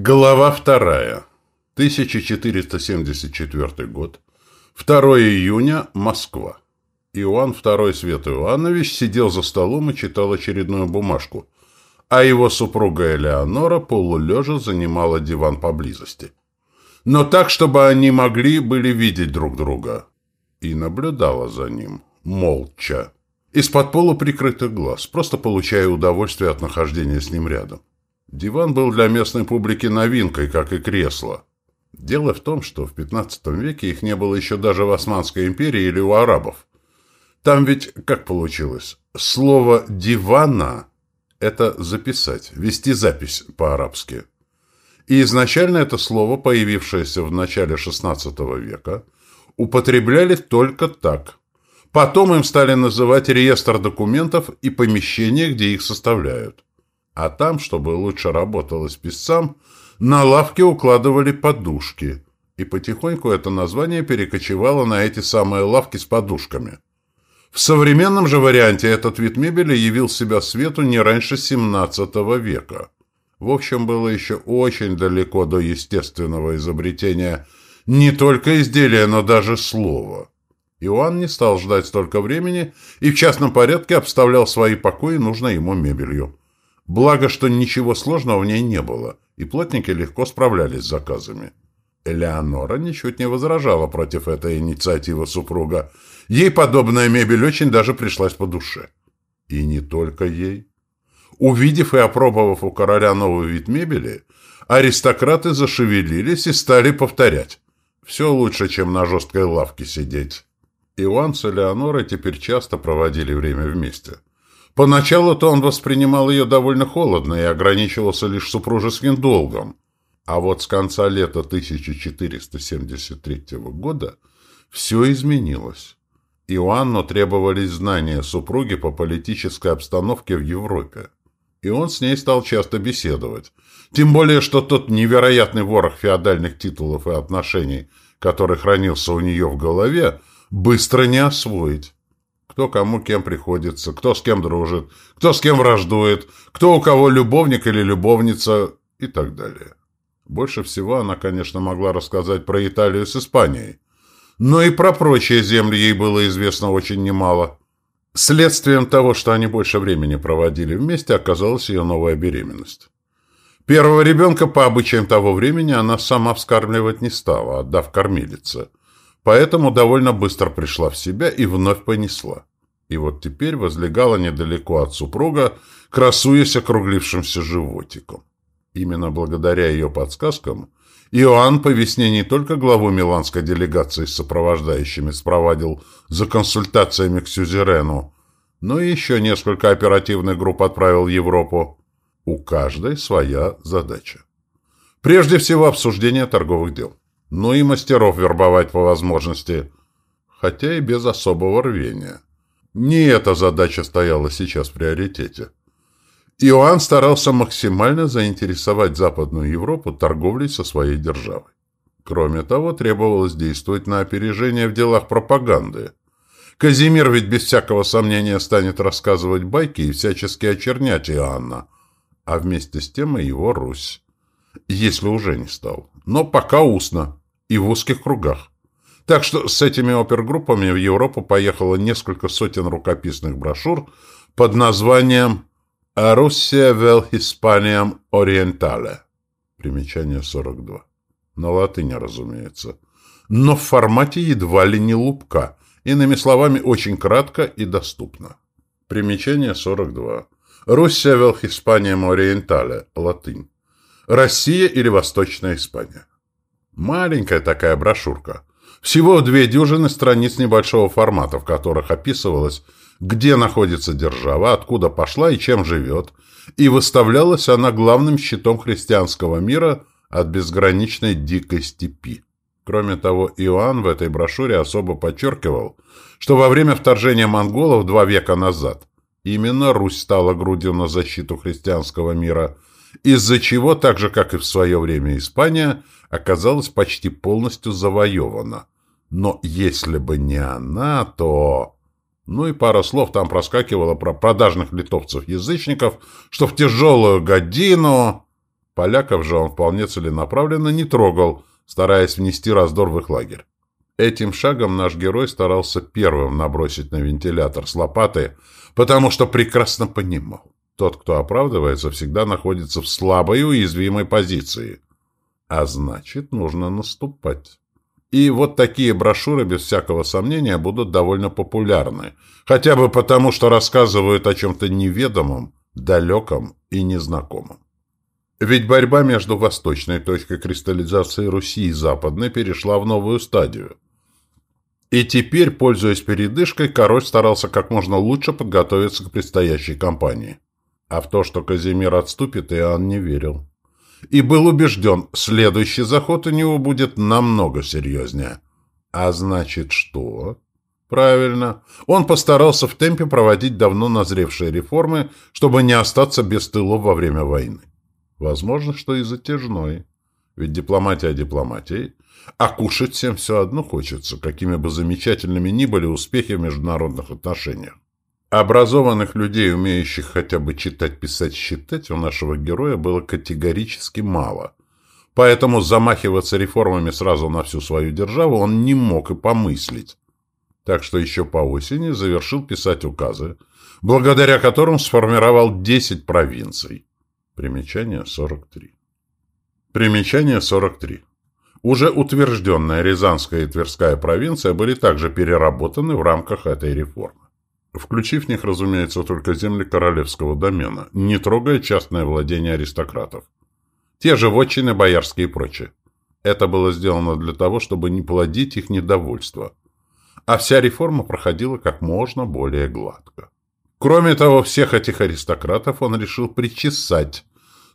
Глава вторая. 1474 год. 2 июня. Москва. Иоанн II Свет Иоаннович сидел за столом и читал очередную бумажку, а его супруга Элеонора полулежа занимала диван поблизости. Но так, чтобы они могли были видеть друг друга. И наблюдала за ним, молча, из-под полуприкрытых глаз, просто получая удовольствие от нахождения с ним рядом. Диван был для местной публики новинкой, как и кресло. Дело в том, что в XV веке их не было еще даже в Османской империи или у арабов. Там ведь, как получилось, слово «дивана» — это записать, вести запись по-арабски. И изначально это слово, появившееся в начале XVI века, употребляли только так. Потом им стали называть реестр документов и помещения, где их составляют. А там, чтобы лучше работалось писцам, на лавке укладывали подушки. И потихоньку это название перекочевало на эти самые лавки с подушками. В современном же варианте этот вид мебели явил себя свету не раньше XVII века. В общем, было еще очень далеко до естественного изобретения не только изделия, но даже слова. Иоанн не стал ждать столько времени и в частном порядке обставлял свои покои нужной ему мебелью. Благо, что ничего сложного в ней не было, и плотники легко справлялись с заказами. Элеонора ничуть не возражала против этой инициативы супруга. Ей подобная мебель очень даже пришлась по душе. И не только ей. Увидев и опробовав у короля новый вид мебели, аристократы зашевелились и стали повторять. Все лучше, чем на жесткой лавке сидеть. Иоанн с Элеонорой теперь часто проводили время вместе. Поначалу-то он воспринимал ее довольно холодно и ограничивался лишь супружеским долгом. А вот с конца лета 1473 года все изменилось. Иоанну требовались знания супруги по политической обстановке в Европе. И он с ней стал часто беседовать. Тем более, что тот невероятный ворох феодальных титулов и отношений, который хранился у нее в голове, быстро не освоить кто кому кем приходится, кто с кем дружит, кто с кем враждует, кто у кого любовник или любовница и так далее. Больше всего она, конечно, могла рассказать про Италию с Испанией. Но и про прочие земли ей было известно очень немало. Следствием того, что они больше времени проводили вместе, оказалась ее новая беременность. Первого ребенка по обычаям того времени она сама вскармливать не стала, отдав кормилице. Поэтому довольно быстро пришла в себя и вновь понесла и вот теперь возлегала недалеко от супруга, красуясь округлившимся животиком. Именно благодаря ее подсказкам Иоанн по весне не только главу миланской делегации с сопровождающими спровадил за консультациями к Сюзерену, но и еще несколько оперативных групп отправил в Европу. У каждой своя задача. Прежде всего обсуждение торговых дел. Ну и мастеров вербовать по возможности, хотя и без особого рвения. Не эта задача стояла сейчас в приоритете. Иоанн старался максимально заинтересовать Западную Европу торговлей со своей державой. Кроме того, требовалось действовать на опережение в делах пропаганды. Казимир ведь без всякого сомнения станет рассказывать байки и всячески очернять Иоанна, а вместе с тем и его Русь. Если уже не стал. Но пока устно и в узких кругах. Так что с этими опергруппами в Европу поехало несколько сотен рукописных брошюр под названием «Руссия вел Hispaniam Orientale». Примечание 42. На латыни, разумеется. Но в формате едва ли не лупка. Иными словами, очень кратко и доступно. Примечание 42. Руссия вел Hispaniam Orientale. Латынь. Россия или Восточная Испания. Маленькая такая брошюрка – всего две дюжины страниц небольшого формата, в которых описывалось, где находится держава, откуда пошла и чем живет, и выставлялась она главным щитом христианского мира от безграничной дикой степи. Кроме того, Иоанн в этой брошюре особо подчеркивал, что во время вторжения монголов два века назад именно Русь стала грудью на защиту христианского мира, из-за чего, так же как и в свое время Испания, оказалась почти полностью завоевана. Но если бы не она, то... Ну и пара слов там проскакивало про продажных литовцев-язычников, что в тяжелую годину... Поляков же он вполне целенаправленно не трогал, стараясь внести раздор в их лагерь. Этим шагом наш герой старался первым набросить на вентилятор с лопаты, потому что прекрасно понимал, тот, кто оправдывается, всегда находится в слабой и уязвимой позиции. А значит, нужно наступать. И вот такие брошюры, без всякого сомнения, будут довольно популярны. Хотя бы потому, что рассказывают о чем-то неведомом, далеком и незнакомом. Ведь борьба между восточной точкой кристаллизации Руси и западной перешла в новую стадию – и теперь, пользуясь передышкой, король старался как можно лучше подготовиться к предстоящей кампании. А в то, что Казимир отступит, Иоанн не верил. И был убежден, следующий заход у него будет намного серьезнее. А значит, что? Правильно. Он постарался в темпе проводить давно назревшие реформы, чтобы не остаться без тылов во время войны. Возможно, что и затяжной. Ведь дипломатия дипломатией, а кушать всем все одно хочется, какими бы замечательными ни были успехи в международных отношениях. Образованных людей, умеющих хотя бы читать, писать, считать, у нашего героя было категорически мало. Поэтому замахиваться реформами сразу на всю свою державу он не мог и помыслить. Так что еще по осени завершил писать указы, благодаря которым сформировал 10 провинций. Примечание 43. Примечание 43. Уже утвержденная Рязанская и Тверская провинция были также переработаны в рамках этой реформы. Включив в них, разумеется, только земли королевского домена, не трогая частное владение аристократов. Те же вотчины, боярские и прочее. Это было сделано для того, чтобы не плодить их недовольство. А вся реформа проходила как можно более гладко. Кроме того, всех этих аристократов он решил причесать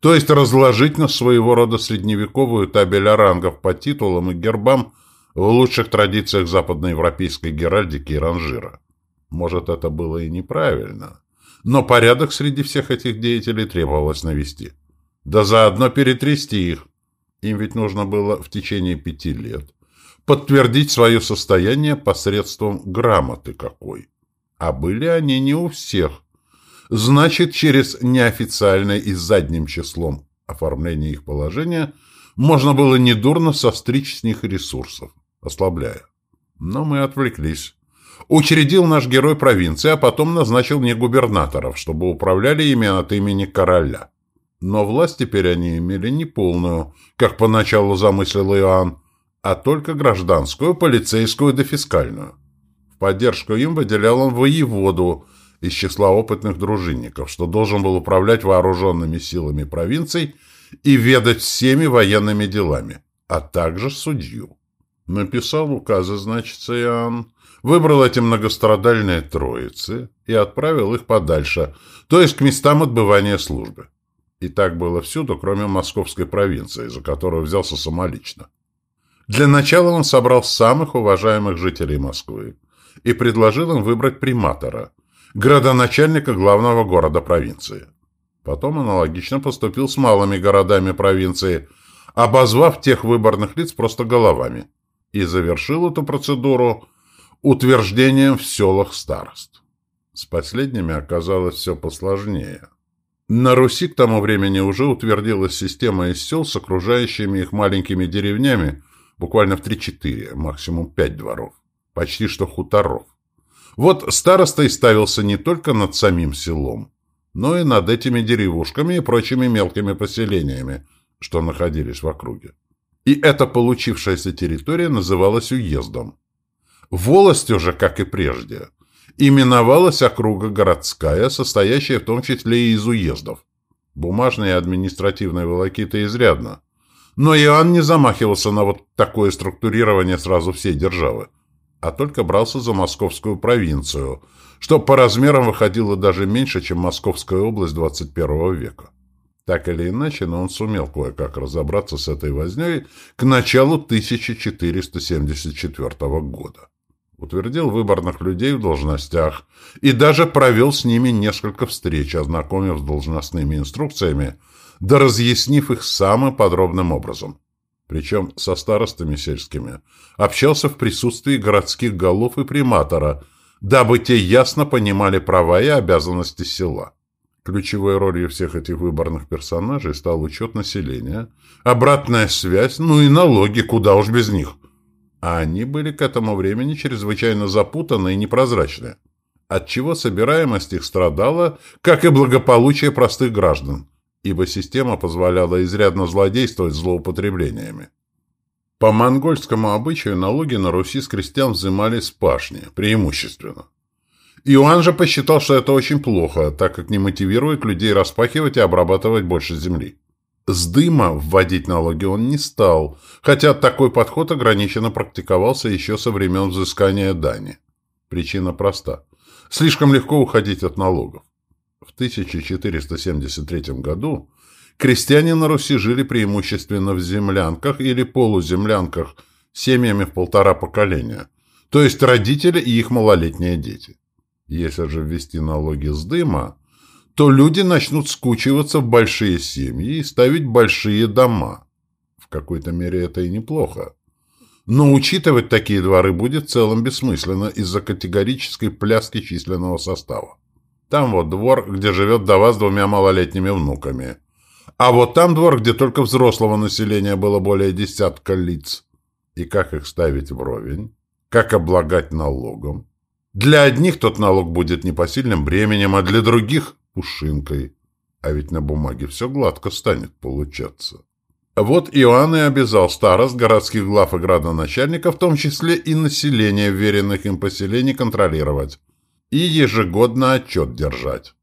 то есть разложить на своего рода средневековую табель рангов по титулам и гербам в лучших традициях западноевропейской геральдики и ранжира. Может, это было и неправильно, но порядок среди всех этих деятелей требовалось навести. Да заодно перетрясти их. Им ведь нужно было в течение пяти лет подтвердить свое состояние посредством грамоты какой. А были они не у всех – Значит, через неофициальное и задним числом оформление их положения можно было недурно состричь с них ресурсов, ослабляя. Но мы отвлеклись. Учредил наш герой провинции, а потом назначил не губернаторов, чтобы управляли ими от имени короля. Но власть теперь они имели не полную, как поначалу замыслил Иоанн, а только гражданскую, полицейскую да фискальную. В поддержку им выделял он воеводу – из числа опытных дружинников, что должен был управлять вооруженными силами провинций и ведать всеми военными делами, а также судью. Написал указы, значит, Иоанн, выбрал эти многострадальные троицы и отправил их подальше, то есть к местам отбывания службы. И так было всюду, кроме московской провинции, за которую взялся самолично. Для начала он собрал самых уважаемых жителей Москвы и предложил им выбрать приматора – градоначальника главного города провинции. Потом аналогично поступил с малыми городами провинции, обозвав тех выборных лиц просто головами, и завершил эту процедуру утверждением в селах старост. С последними оказалось все посложнее. На Руси к тому времени уже утвердилась система из сел с окружающими их маленькими деревнями, буквально в 3-4, максимум 5 дворов, почти что хуторов. Вот старостой ставился не только над самим селом, но и над этими деревушками и прочими мелкими поселениями, что находились в округе. И эта получившаяся территория называлась уездом. Волость уже, как и прежде, именовалась округа городская, состоящая в том числе и из уездов. Бумажные и административные волокиты изрядно. Но Иоанн не замахивался на вот такое структурирование сразу всей державы а только брался за московскую провинцию, что по размерам выходило даже меньше, чем Московская область 21 века. Так или иначе, но он сумел кое-как разобраться с этой вознёй к началу 1474 года. Утвердил выборных людей в должностях и даже провел с ними несколько встреч, ознакомив с должностными инструкциями, да разъяснив их самым подробным образом причем со старостами сельскими, общался в присутствии городских голов и приматора, дабы те ясно понимали права и обязанности села. Ключевой ролью всех этих выборных персонажей стал учет населения, обратная связь, ну и налоги, куда уж без них. А они были к этому времени чрезвычайно запутаны и непрозрачны, отчего собираемость их страдала, как и благополучие простых граждан, ибо система позволяла изрядно злодействовать злоупотреблениями. По монгольскому обычаю налоги на Руси с крестьян взимались с пашни, преимущественно. Иоанн же посчитал, что это очень плохо, так как не мотивирует людей распахивать и обрабатывать больше земли. С дыма вводить налоги он не стал, хотя такой подход ограниченно практиковался еще со времен взыскания дани. Причина проста. Слишком легко уходить от налогов. В 1473 году крестьяне на Руси жили преимущественно в землянках или полуземлянках семьями в полтора поколения, то есть родители и их малолетние дети. Если же ввести налоги с дыма, то люди начнут скучиваться в большие семьи и ставить большие дома. В какой-то мере это и неплохо. Но учитывать такие дворы будет в целом бессмысленно из-за категорической пляски численного состава. Там вот двор, где живет вдова с двумя малолетними внуками. А вот там двор, где только взрослого населения было более десятка лиц. И как их ставить вровень? Как облагать налогом? Для одних тот налог будет непосильным бременем, а для других – пушинкой. А ведь на бумаге все гладко станет получаться. Вот Иоанн и обязал старост, городских глав и градоначальников, в том числе и население веренных им поселений, контролировать. И ежегодно отчет держать.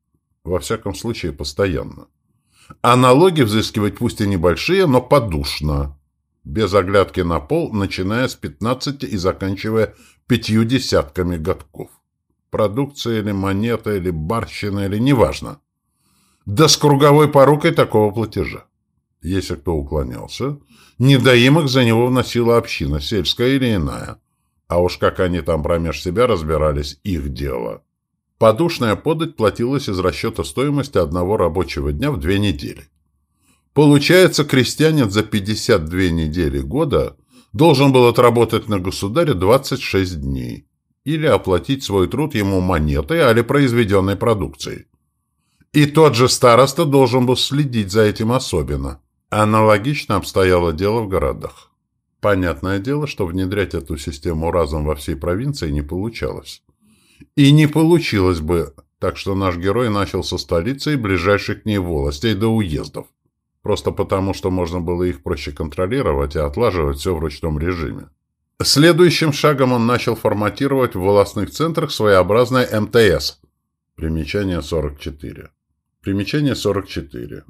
Во всяком случае, постоянно. А налоги взыскивать пусть и небольшие, но подушно. Без оглядки на пол, начиная с 15 и заканчивая пятью десятками годков. Продукция или монета, или барщина, или неважно. Да с круговой порукой такого платежа. Если кто уклонялся, недоимок за него вносила община, сельская или иная. А уж как они там промеж себя разбирались, их дело. Подушная подать платилась из расчета стоимости одного рабочего дня в две недели. Получается, крестьянин за 52 недели года должен был отработать на государе 26 дней или оплатить свой труд ему монетой или произведенной продукцией. И тот же староста должен был следить за этим особенно. Аналогично обстояло дело в городах. Понятное дело, что внедрять эту систему разом во всей провинции не получалось. И не получилось бы, так что наш герой начал со столицы и ближайших к ней волостей до уездов просто потому, что можно было их проще контролировать и отлаживать все в ручном режиме. Следующим шагом он начал форматировать в волостных центрах своеобразное МТС. Примечание 44. Примечание 44.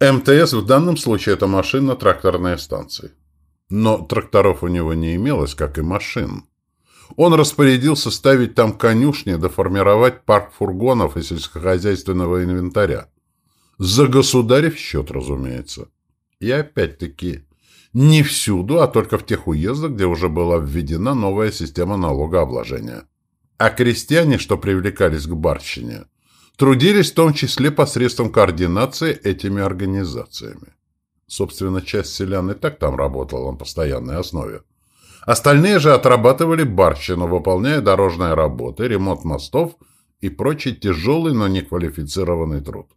МТС в данном случае это машинно-тракторные станции. Но тракторов у него не имелось, как и машин. Он распорядился ставить там конюшни, доформировать парк фургонов и сельскохозяйственного инвентаря. За государев счет, разумеется. И опять-таки, не всюду, а только в тех уездах, где уже была введена новая система налогообложения. А крестьяне, что привлекались к барщине, трудились в том числе посредством координации этими организациями. Собственно, часть селян и так там работала на постоянной основе. Остальные же отрабатывали барщину, выполняя дорожные работы, ремонт мостов и прочий тяжелый, но неквалифицированный труд.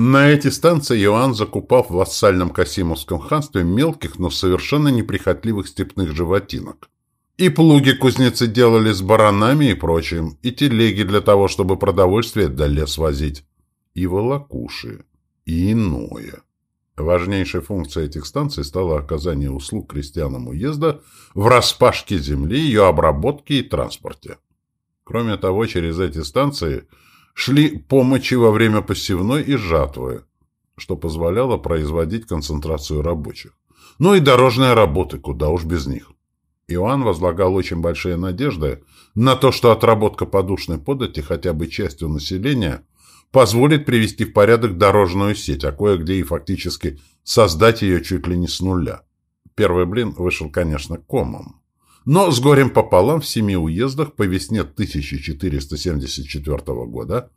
На эти станции Иоанн закупал в вассальном Касимовском ханстве мелких, но совершенно неприхотливых степных животинок. И плуги кузнецы делали с баранами и прочим, и телеги для того, чтобы продовольствие до лес возить, и волокуши, и иное. Важнейшей функцией этих станций стало оказание услуг крестьянам уезда в распашке земли, ее обработке и транспорте. Кроме того, через эти станции – шли помощи во время посевной и жатвы, что позволяло производить концентрацию рабочих. Ну и дорожные работы, куда уж без них. Иоанн возлагал очень большие надежды на то, что отработка подушной подати хотя бы частью населения позволит привести в порядок дорожную сеть, а кое-где и фактически создать ее чуть ли не с нуля. Первый блин вышел, конечно, комом. Но с горем пополам в семи уездах по весне 1474 года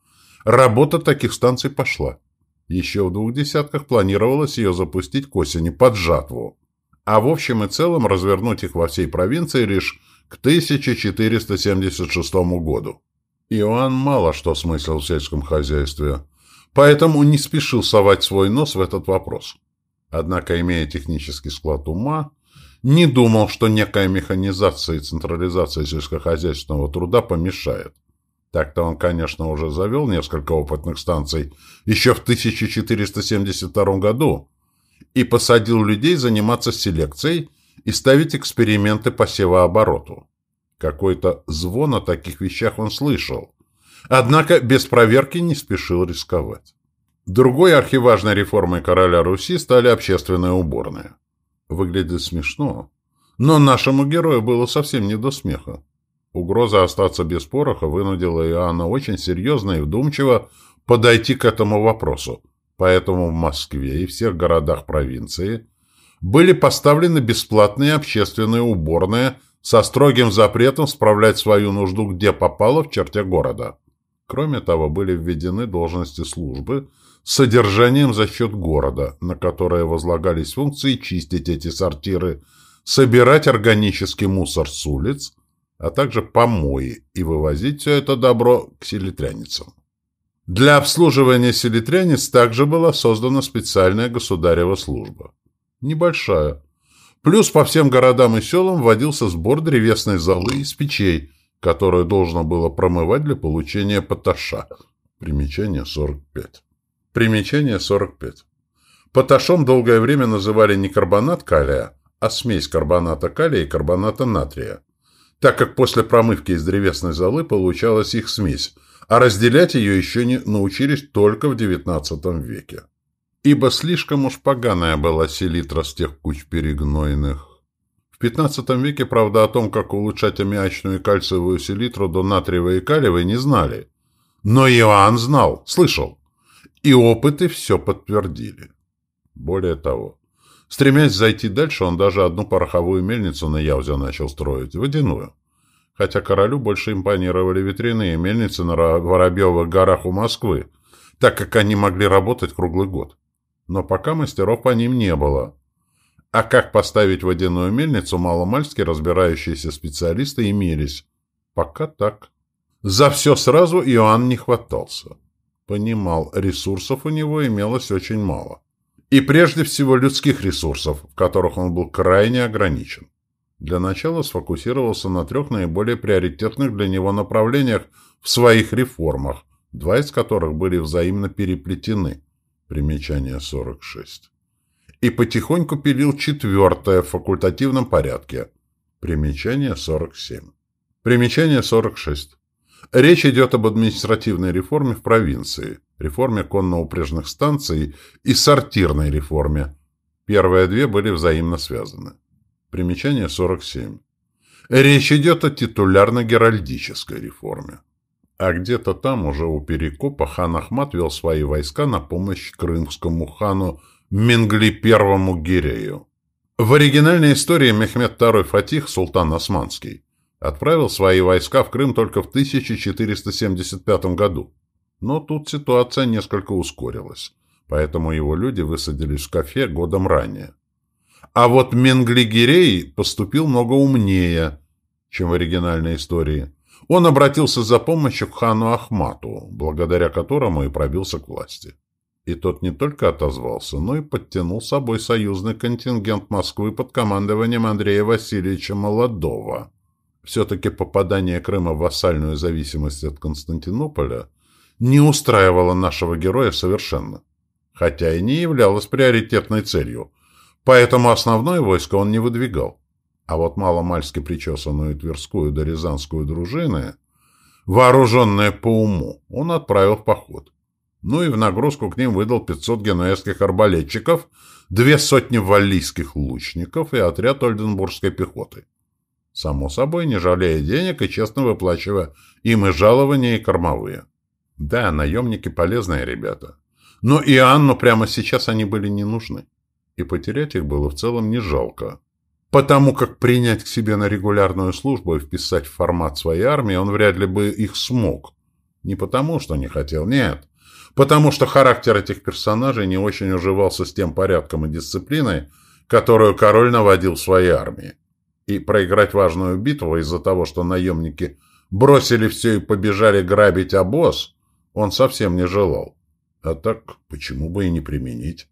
работа таких станций пошла. Еще в двух десятках планировалось ее запустить к осени под жатву, а в общем и целом развернуть их во всей провинции лишь к 1476 году. Иоанн мало что смыслил в сельском хозяйстве. поэтому не спешил совать свой нос в этот вопрос. Однако, имея технический склад ума, не думал, что некая механизация и централизация сельскохозяйственного труда помешает. Так-то он, конечно, уже завел несколько опытных станций еще в 1472 году и посадил людей заниматься селекцией и ставить эксперименты по севообороту. Какой-то звон о таких вещах он слышал, однако без проверки не спешил рисковать. Другой архиважной реформой короля Руси стали общественные уборные. Выглядит смешно, но нашему герою было совсем не до смеха. Угроза остаться без пороха вынудила Иоанна очень серьезно и вдумчиво подойти к этому вопросу, поэтому в Москве и всех городах провинции были поставлены бесплатные общественные уборные со строгим запретом справлять свою нужду где попало в черте города. Кроме того, были введены должности службы содержанием за счет города, на которые возлагались функции чистить эти сортиры, собирать органический мусор с улиц, а также помои и вывозить все это добро к селитряницам. Для обслуживания селитряниц также была создана специальная государева служба. Небольшая. Плюс по всем городам и селам вводился сбор древесной золы из печей, которую должно было промывать для получения поташа. Примечание 45. Примечание 45. Поташом долгое время называли не карбонат калия, а смесь карбоната калия и карбоната натрия так как после промывки из древесной золы получалась их смесь, а разделять ее еще не научились только в XIX веке. Ибо слишком уж поганая была селитра с тех куч перегнойных. В XV веке, правда, о том, как улучшать аммиачную и кальциевую селитру до натриевой и калиевой, не знали. Но Иоанн знал, слышал. И опыты все подтвердили. Более того, Стремясь зайти дальше, он даже одну пороховую мельницу на Яузе начал строить, водяную. Хотя королю больше импонировали ветряные мельницы на Воробьевых горах у Москвы, так как они могли работать круглый год. Но пока мастеров по ним не было. А как поставить водяную мельницу, маломальски разбирающиеся специалисты имелись. Пока так. За все сразу Иоанн не хватался. Понимал, ресурсов у него имелось очень мало и прежде всего людских ресурсов, в которых он был крайне ограничен. Для начала сфокусировался на трех наиболее приоритетных для него направлениях в своих реформах, два из которых были взаимно переплетены. Примечание 46. И потихоньку пилил четвертое в факультативном порядке. Примечание 47. Примечание 46. Речь идет об административной реформе в провинции – реформе конно-упряжных станций и сортирной реформе. Первые две были взаимно связаны. Примечание 47. Речь идет о титулярно-геральдической реформе. А где-то там, уже у Перекопа, хан Ахмат вел свои войска на помощь крымскому хану Менгли I Гирею. В оригинальной истории Мехмед II Фатих, султан Османский, отправил свои войска в Крым только в 1475 году. Но тут ситуация несколько ускорилась, поэтому его люди высадились в кафе годом ранее. А вот Менглигерей поступил много умнее, чем в оригинальной истории. Он обратился за помощью к хану Ахмату, благодаря которому и пробился к власти. И тот не только отозвался, но и подтянул с собой союзный контингент Москвы под командованием Андрея Васильевича Молодого. Все-таки попадание Крыма в вассальную зависимость от Константинополя – не устраивало нашего героя совершенно, хотя и не являлось приоритетной целью, поэтому основное войско он не выдвигал. А вот маломальски причесанную Тверскую да Рязанскую дружины, вооруженные по уму, он отправил в поход. Ну и в нагрузку к ним выдал 500 генуэзских арбалетчиков, две сотни валлийских лучников и отряд ольденбургской пехоты. Само собой, не жалея денег и честно выплачивая им и жалования, и кормовые. Да, наемники полезные ребята. Но и Анну прямо сейчас они были не нужны. И потерять их было в целом не жалко. Потому как принять к себе на регулярную службу и вписать в формат своей армии он вряд ли бы их смог. Не потому, что не хотел, нет. Потому что характер этих персонажей не очень уживался с тем порядком и дисциплиной, которую король наводил в своей армии. И проиграть важную битву из-за того, что наемники бросили все и побежали грабить обоз – он совсем не желал. А так, почему бы и не применить?